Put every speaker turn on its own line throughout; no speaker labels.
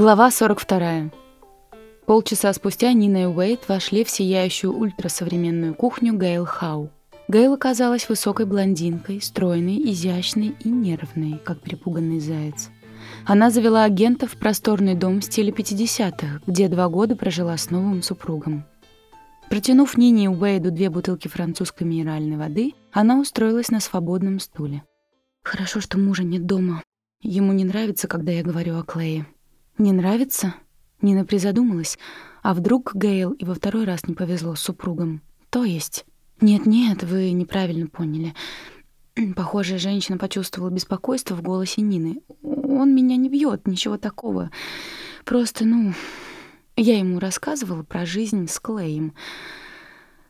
Глава 42. Полчаса спустя Нина и Уэйт вошли в сияющую ультрасовременную кухню Гейл Хау. Гейл оказалась высокой блондинкой, стройной, изящной и нервной, как перепуганный заяц. Она завела агента в просторный дом в стиле 50-х, где два года прожила с новым супругом. Протянув Нине и Уэйду две бутылки французской минеральной воды, она устроилась на свободном стуле. «Хорошо, что мужа нет дома. Ему не нравится, когда я говорю о Клее». «Не нравится?» Нина призадумалась. А вдруг Гейл и во второй раз не повезло с супругом? То есть... Нет-нет, вы неправильно поняли. Похоже, женщина почувствовала беспокойство в голосе Нины. Он меня не бьет, ничего такого. Просто, ну, я ему рассказывала про жизнь с Клеем.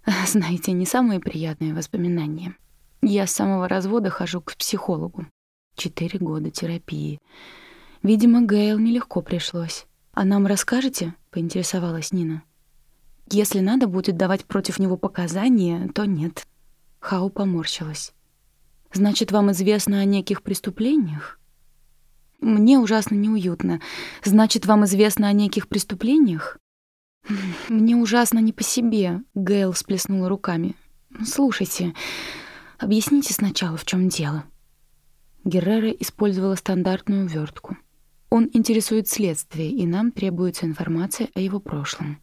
Знаете, не самые приятные воспоминания. Я с самого развода хожу к психологу. Четыре года терапии. Видимо, Гейл нелегко пришлось. «А нам расскажете?» — поинтересовалась Нина. «Если надо будет давать против него показания, то нет». Хау поморщилась. «Значит, вам известно о неких преступлениях?» «Мне ужасно неуютно. Значит, вам известно о неких преступлениях?» «Мне ужасно не по себе», — Гейл всплеснула руками. «Слушайте, объясните сначала, в чем дело». Геррера использовала стандартную увертку. Он интересует следствие, и нам требуется информация о его прошлом.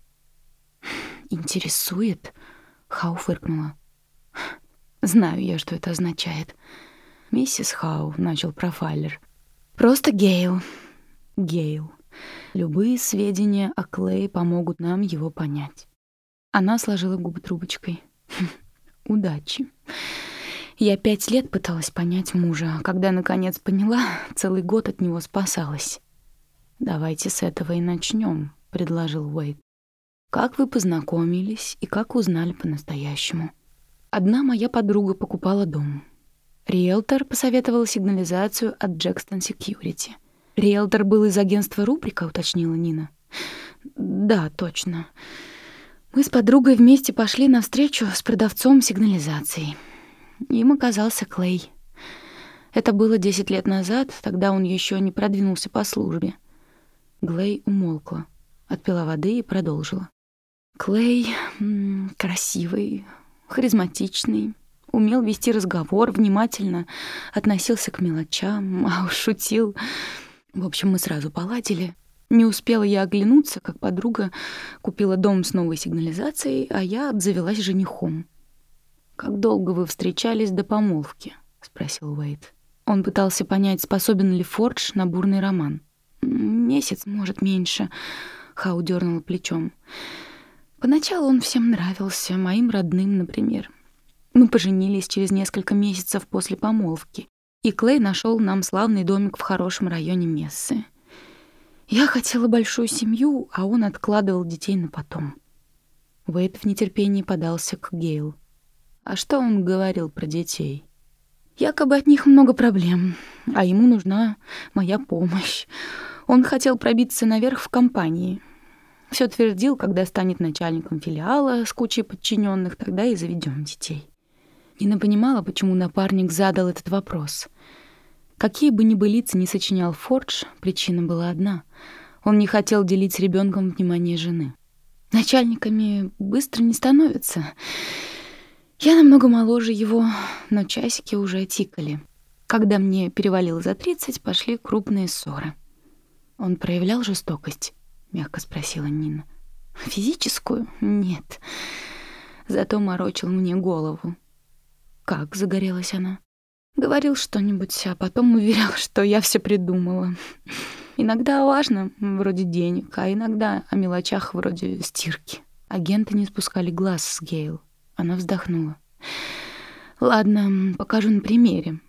«Интересует?» — Хау фыркнула. «Знаю я, что это означает». «Миссис Хау», — начал профайлер. «Просто Гейл». «Гейл. Любые сведения о Клее помогут нам его понять». Она сложила губы трубочкой. «Удачи». Я пять лет пыталась понять мужа, а когда наконец поняла, целый год от него спасалась. «Давайте с этого и начнем», — предложил Уэйд. «Как вы познакомились и как узнали по-настоящему?» Одна моя подруга покупала дом. Риэлтор посоветовал сигнализацию от Джекстон Security. Риэлтор был из агентства «Рубрика», уточнила Нина. «Да, точно. Мы с подругой вместе пошли на встречу с продавцом сигнализации. Им оказался Клей. Это было 10 лет назад, тогда он еще не продвинулся по службе. Глей умолкла, отпила воды и продолжила. Клей красивый, харизматичный, умел вести разговор, внимательно относился к мелочам, а уж шутил. В общем, мы сразу поладили. Не успела я оглянуться, как подруга купила дом с новой сигнализацией, а я обзавелась женихом. «Как долго вы встречались до помолвки?» — спросил Уэйт. Он пытался понять, способен ли Фордж на бурный роман. «Месяц, может, меньше», — Хау дернула плечом. «Поначалу он всем нравился, моим родным, например. Мы поженились через несколько месяцев после помолвки, и Клей нашел нам славный домик в хорошем районе Мессы. Я хотела большую семью, а он откладывал детей на потом». Уэйт в нетерпении подался к Гейл. А что он говорил про детей? Якобы от них много проблем, а ему нужна моя помощь. Он хотел пробиться наверх в компании. Все твердил, когда станет начальником филиала с кучей подчиненных, тогда и заведем детей. Нина понимала, почему напарник задал этот вопрос. Какие бы ни былицы не сочинял Фордж, причина была одна. Он не хотел делить с ребенком внимание жены. Начальниками быстро не становятся. Я намного моложе его, но часики уже тикали. Когда мне перевалило за тридцать, пошли крупные ссоры. Он проявлял жестокость, мягко спросила Нина. Физическую? Нет. Зато морочил мне голову. Как загорелась она? Говорил что-нибудь, а потом уверял, что я все придумала. Иногда важно, вроде денег, а иногда о мелочах вроде стирки. Агенты не спускали глаз с Гейл. Она вздохнула. «Ладно, покажу на примере».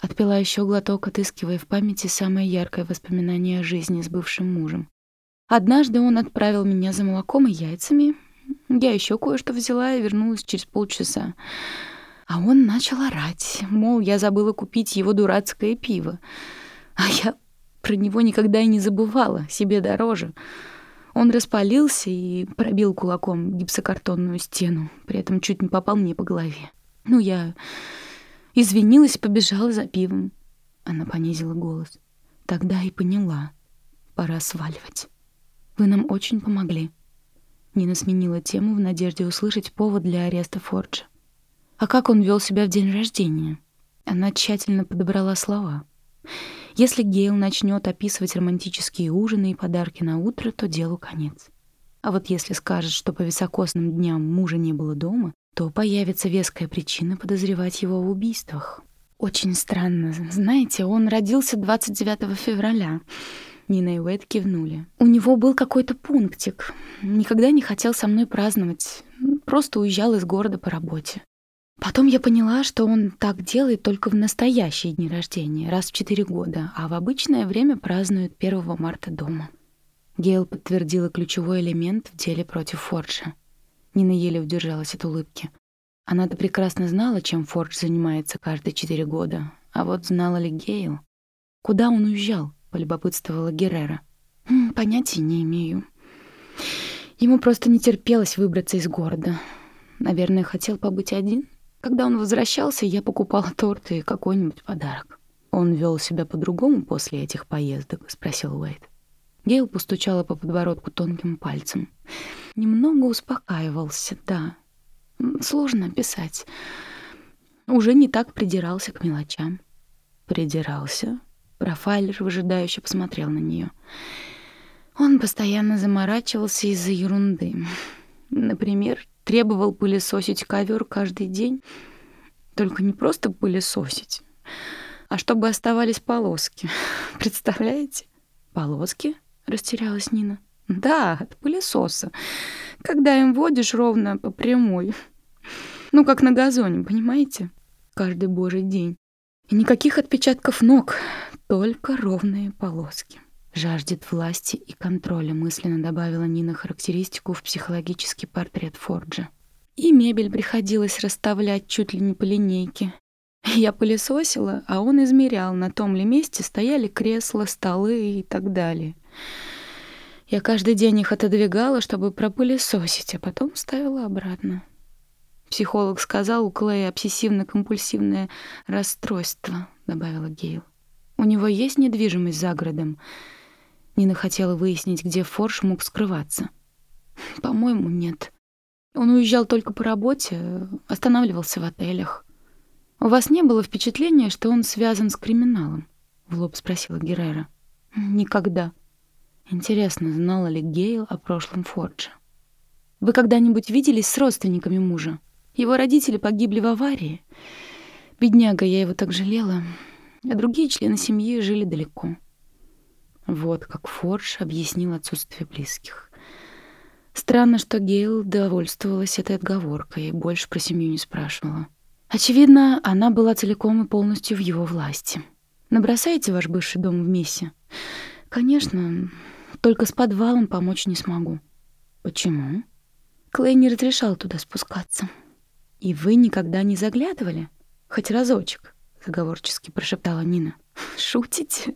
Отпила еще глоток, отыскивая в памяти самое яркое воспоминание о жизни с бывшим мужем. Однажды он отправил меня за молоком и яйцами. Я еще кое-что взяла и вернулась через полчаса. А он начал орать, мол, я забыла купить его дурацкое пиво. А я про него никогда и не забывала, себе дороже. Он распалился и пробил кулаком гипсокартонную стену, при этом чуть не попал мне по голове. Ну, я извинилась и побежала за пивом. Она понизила голос. Тогда и поняла. пора сваливать. Вы нам очень помогли. Нина сменила тему в надежде услышать повод для ареста Форджа. А как он вел себя в день рождения? Она тщательно подобрала слова. Если Гейл начнет описывать романтические ужины и подарки на утро, то делу конец. А вот если скажет, что по високосным дням мужа не было дома, то появится веская причина подозревать его в убийствах. Очень странно. Знаете, он родился 29 февраля. Нина и Уэйд кивнули. У него был какой-то пунктик. Никогда не хотел со мной праздновать. Просто уезжал из города по работе. Потом я поняла, что он так делает только в настоящие дни рождения, раз в четыре года, а в обычное время празднует 1 марта дома. Гейл подтвердила ключевой элемент в деле против Форджа. Нина еле удержалась от улыбки. Она-то прекрасно знала, чем Фордж занимается каждые четыре года. А вот знала ли Гейл? Куда он уезжал? полюбопытствовала Геррера. «Понятия не имею. Ему просто не терпелось выбраться из города. Наверное, хотел побыть один. Когда он возвращался, я покупала торт и какой-нибудь подарок. Он вел себя по-другому после этих поездок, спросил Уэйд. Гейл постучала по подбородку тонким пальцем. Немного успокаивался, да. Сложно описать. Уже не так придирался к мелочам. Придирался, Профайлер выжидающе посмотрел на нее. Он постоянно заморачивался из-за ерунды. Например, требовал пылесосить ковер каждый день. Только не просто пылесосить, а чтобы оставались полоски. Представляете? Полоски? Растерялась Нина. Да, от пылесоса. Когда им водишь ровно по прямой. Ну, как на газоне, понимаете? Каждый божий день. И никаких отпечатков ног, только ровные полоски. Жаждет власти и контроля, мысленно добавила Нина характеристику в психологический портрет Форджа. И мебель приходилось расставлять чуть ли не по линейке. Я пылесосила, а он измерял, на том ли месте стояли кресла, столы и так далее. Я каждый день их отодвигала, чтобы пропылесосить, а потом ставила обратно. Психолог сказал, у Клея обсессивно-компульсивное расстройство, добавила Гейл. У него есть недвижимость за городом. Нина хотела выяснить, где Форш мог скрываться. По-моему, нет. Он уезжал только по работе, останавливался в отелях. У вас не было впечатления, что он связан с криминалом? В лоб спросила Геррера. Никогда. Интересно, знала ли Гейл о прошлом Форджа? Вы когда-нибудь виделись с родственниками мужа? Его родители погибли в аварии. Бедняга, я его так жалела а другие члены семьи жили далеко. Вот как Фордж объяснил отсутствие близких. Странно, что Гейл довольствовалась этой отговоркой и больше про семью не спрашивала. Очевидно, она была целиком и полностью в его власти. Набросайте ваш бывший дом в Мессе? Конечно, только с подвалом помочь не смогу. Почему? Клей не разрешал туда спускаться. И вы никогда не заглядывали? Хоть разочек? заговорчески прошептала Нина. Шутите?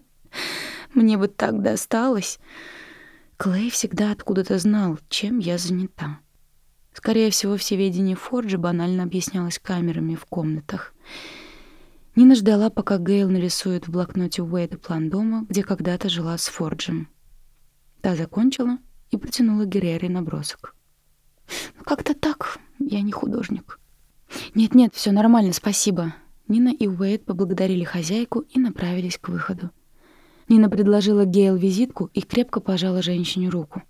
Мне бы так досталось. Клей всегда откуда-то знал, чем я занята. Скорее всего, всеведение Форджа банально объяснялось камерами в комнатах. Нина ждала, пока Гейл нарисует в блокноте Уэйда план дома, где когда-то жила с Форджем. Та закончила и протянула Геррере набросок. «Ну, «Как-то так. Я не художник». «Нет-нет, все нормально, спасибо. Нина и Уэйд поблагодарили хозяйку и направились к выходу. Нина предложила Гейл визитку и крепко пожала женщине руку.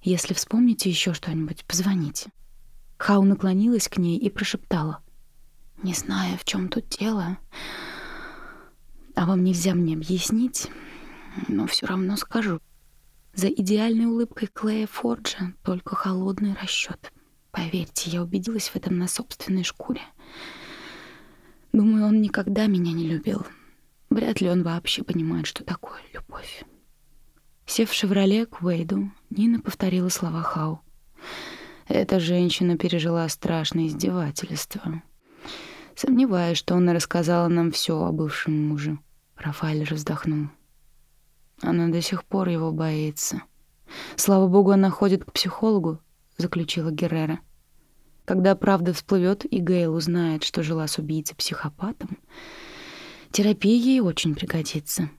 «Если вспомните еще что-нибудь, позвоните». Хау наклонилась к ней и прошептала. «Не знаю, в чем тут дело, а вам нельзя мне объяснить, но все равно скажу. За идеальной улыбкой Клея Форджа только холодный расчет. Поверьте, я убедилась в этом на собственной шкуре». Думаю, он никогда меня не любил. Вряд ли он вообще понимает, что такое любовь. Сев в «Шевроле» к Уэйду, Нина повторила слова Хау. Эта женщина пережила страшное издевательство. Сомневаюсь, что она рассказала нам все о бывшем муже. Рафаэль вздохнул. Она до сих пор его боится. Слава богу, она ходит к психологу, заключила Геррера. Когда правда всплывет, и Гейл узнает, что жила с убийцей-психопатом, терапия ей очень пригодится.